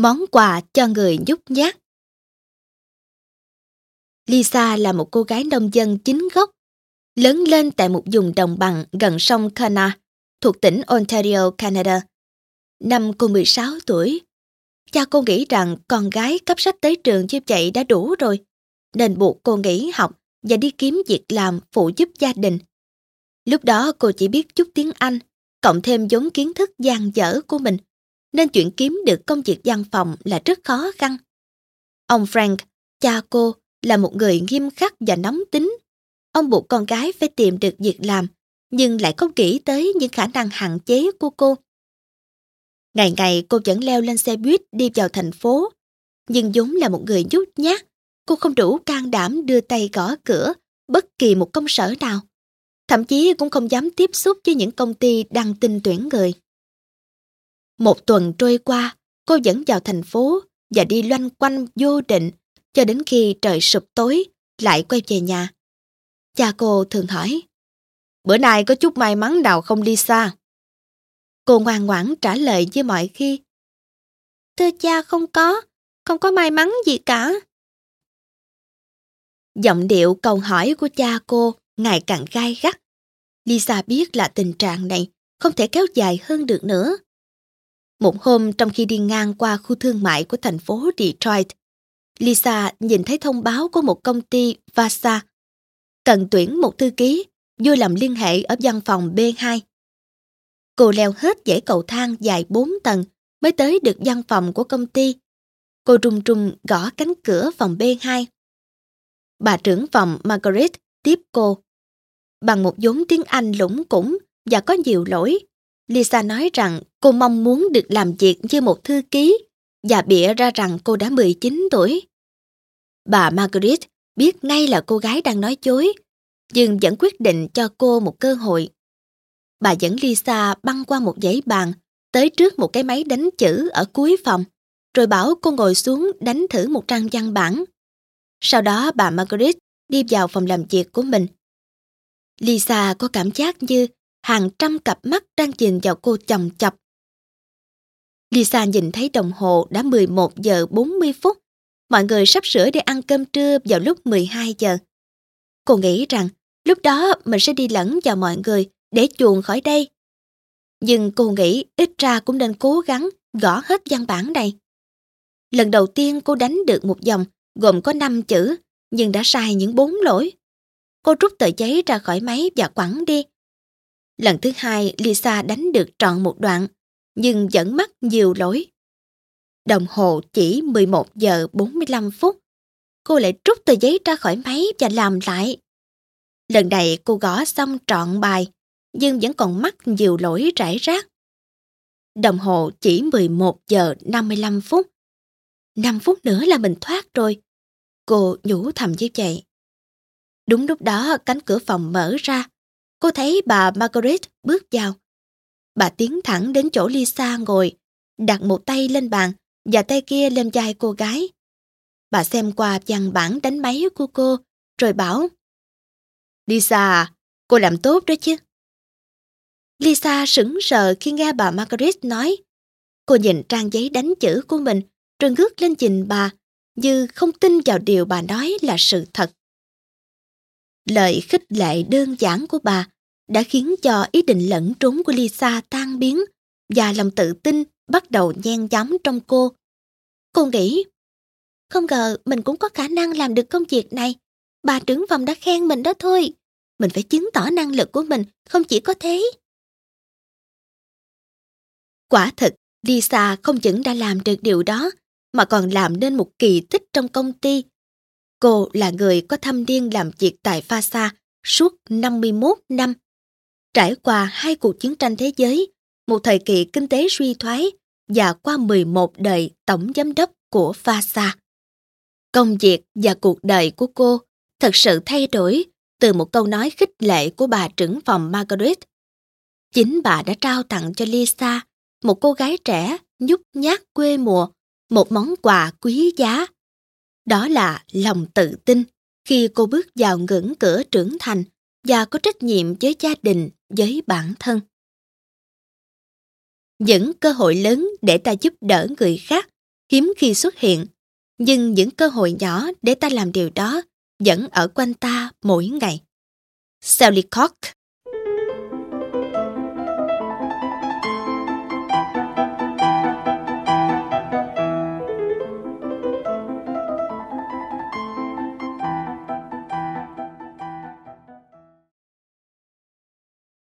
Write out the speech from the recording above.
Món quà cho người nhút nhát Lisa là một cô gái nông dân chính gốc, lớn lên tại một vùng đồng bằng gần sông Kana, thuộc tỉnh Ontario, Canada. Năm cô 16 tuổi, cha cô nghĩ rằng con gái cấp sách tới trường như vậy đã đủ rồi, nên buộc cô nghỉ học và đi kiếm việc làm phụ giúp gia đình. Lúc đó cô chỉ biết chút tiếng Anh, cộng thêm giống kiến thức gian dở của mình, nên chuyện kiếm được công việc văn phòng là rất khó khăn. Ông Frank, cha cô, là một người nghiêm khắc và nóng tính. Ông buộc con gái phải tìm được việc làm, nhưng lại không nghĩ tới những khả năng hạn chế của cô. Ngày ngày cô vẫn leo lên xe buýt đi vào thành phố, nhưng Dũng là một người nhút nhát. Cô không đủ can đảm đưa tay gõ cửa bất kỳ một công sở nào. Thậm chí cũng không dám tiếp xúc với những công ty đang tin tuyển người. Một tuần trôi qua, cô dẫn vào thành phố và đi loanh quanh vô định cho đến khi trời sụp tối lại quay về nhà. Cha cô thường hỏi, bữa nay có chút may mắn nào không đi xa? Cô ngoan ngoãn trả lời như mọi khi. Thưa cha không có, không có may mắn gì cả. Giọng điệu câu hỏi của cha cô ngày càng gai gắt. Lisa biết là tình trạng này không thể kéo dài hơn được nữa. Một hôm trong khi đi ngang qua khu thương mại của thành phố Detroit, Lisa nhìn thấy thông báo của một công ty Vasa cần tuyển một thư ký vui làm liên hệ ở văn phòng B2. Cô leo hết dãy cầu thang dài 4 tầng mới tới được văn phòng của công ty. Cô trùng trùng gõ cánh cửa phòng B2. Bà trưởng phòng Margaret tiếp cô. Bằng một vốn tiếng Anh lũng củng và có nhiều lỗi, Lisa nói rằng cô mong muốn được làm việc như một thư ký và bịa ra rằng cô đã 19 tuổi. Bà Margaret biết ngay là cô gái đang nói chối, nhưng vẫn quyết định cho cô một cơ hội. Bà dẫn Lisa băng qua một dãy bàn, tới trước một cái máy đánh chữ ở cuối phòng, rồi bảo cô ngồi xuống đánh thử một trang văn bản. Sau đó bà Margaret đi vào phòng làm việc của mình. Lisa có cảm giác như hàng trăm cặp mắt đang nhìn vào cô chồng chọc. Lisa nhìn thấy đồng hồ đã 11 giờ 40 phút mọi người sắp sửa để ăn cơm trưa vào lúc 12 giờ. Cô nghĩ rằng lúc đó mình sẽ đi lẫn vào mọi người để chuồn khỏi đây. Nhưng cô nghĩ ít ra cũng nên cố gắng gõ hết văn bản này. Lần đầu tiên cô đánh được một dòng gồm có 5 chữ, nhưng đã sai những bốn lỗi. Cô rút tờ giấy ra khỏi máy và quẳng đi. Lần thứ hai Lisa đánh được trọn một đoạn nhưng vẫn mắc nhiều lỗi. Đồng hồ chỉ 11 giờ 45 phút. Cô lại rút tờ giấy ra khỏi máy và làm lại. Lần này cô gõ xong trọn bài, nhưng vẫn còn mắc nhiều lỗi rải rác. Đồng hồ chỉ 11 giờ 55 phút. 5 phút nữa là mình thoát rồi. Cô nhủ thầm như vậy. Đúng lúc đó cánh cửa phòng mở ra. Cô thấy bà Margaret bước vào. Bà tiến thẳng đến chỗ Lisa ngồi, đặt một tay lên bàn và tay kia lên vai cô gái. Bà xem qua văn bản đánh máy của cô, rồi bảo Lisa, cô làm tốt đó chứ. Lisa sững sờ khi nghe bà Margaret nói. Cô nhìn trang giấy đánh chữ của mình, rồi ngước lên nhìn bà, như không tin vào điều bà nói là sự thật. Lời khích lệ đơn giản của bà đã khiến cho ý định lẫn trốn của Lisa tan biến và lòng tự tin bắt đầu nhen nhóm trong cô. Cô nghĩ, không ngờ mình cũng có khả năng làm được công việc này. Bà trưởng phòng đã khen mình đó thôi. Mình phải chứng tỏ năng lực của mình, không chỉ có thế. Quả thực, Lisa không những đã làm được điều đó, mà còn làm nên một kỳ tích trong công ty. Cô là người có thâm niên làm việc tại Fasa suốt 51 năm. Trải qua hai cuộc chiến tranh thế giới, một thời kỳ kinh tế suy thoái và qua 11 đời tổng giám đốc của FASA. Công việc và cuộc đời của cô thật sự thay đổi từ một câu nói khích lệ của bà trưởng phòng Margaret. Chính bà đã trao tặng cho Lisa, một cô gái trẻ nhút nhát quê mùa, một món quà quý giá. Đó là lòng tự tin khi cô bước vào ngưỡng cửa trưởng thành và có trách nhiệm với gia đình, với bản thân những cơ hội lớn để ta giúp đỡ người khác hiếm khi xuất hiện, nhưng những cơ hội nhỏ để ta làm điều đó vẫn ở quanh ta mỗi ngày. Sally Cork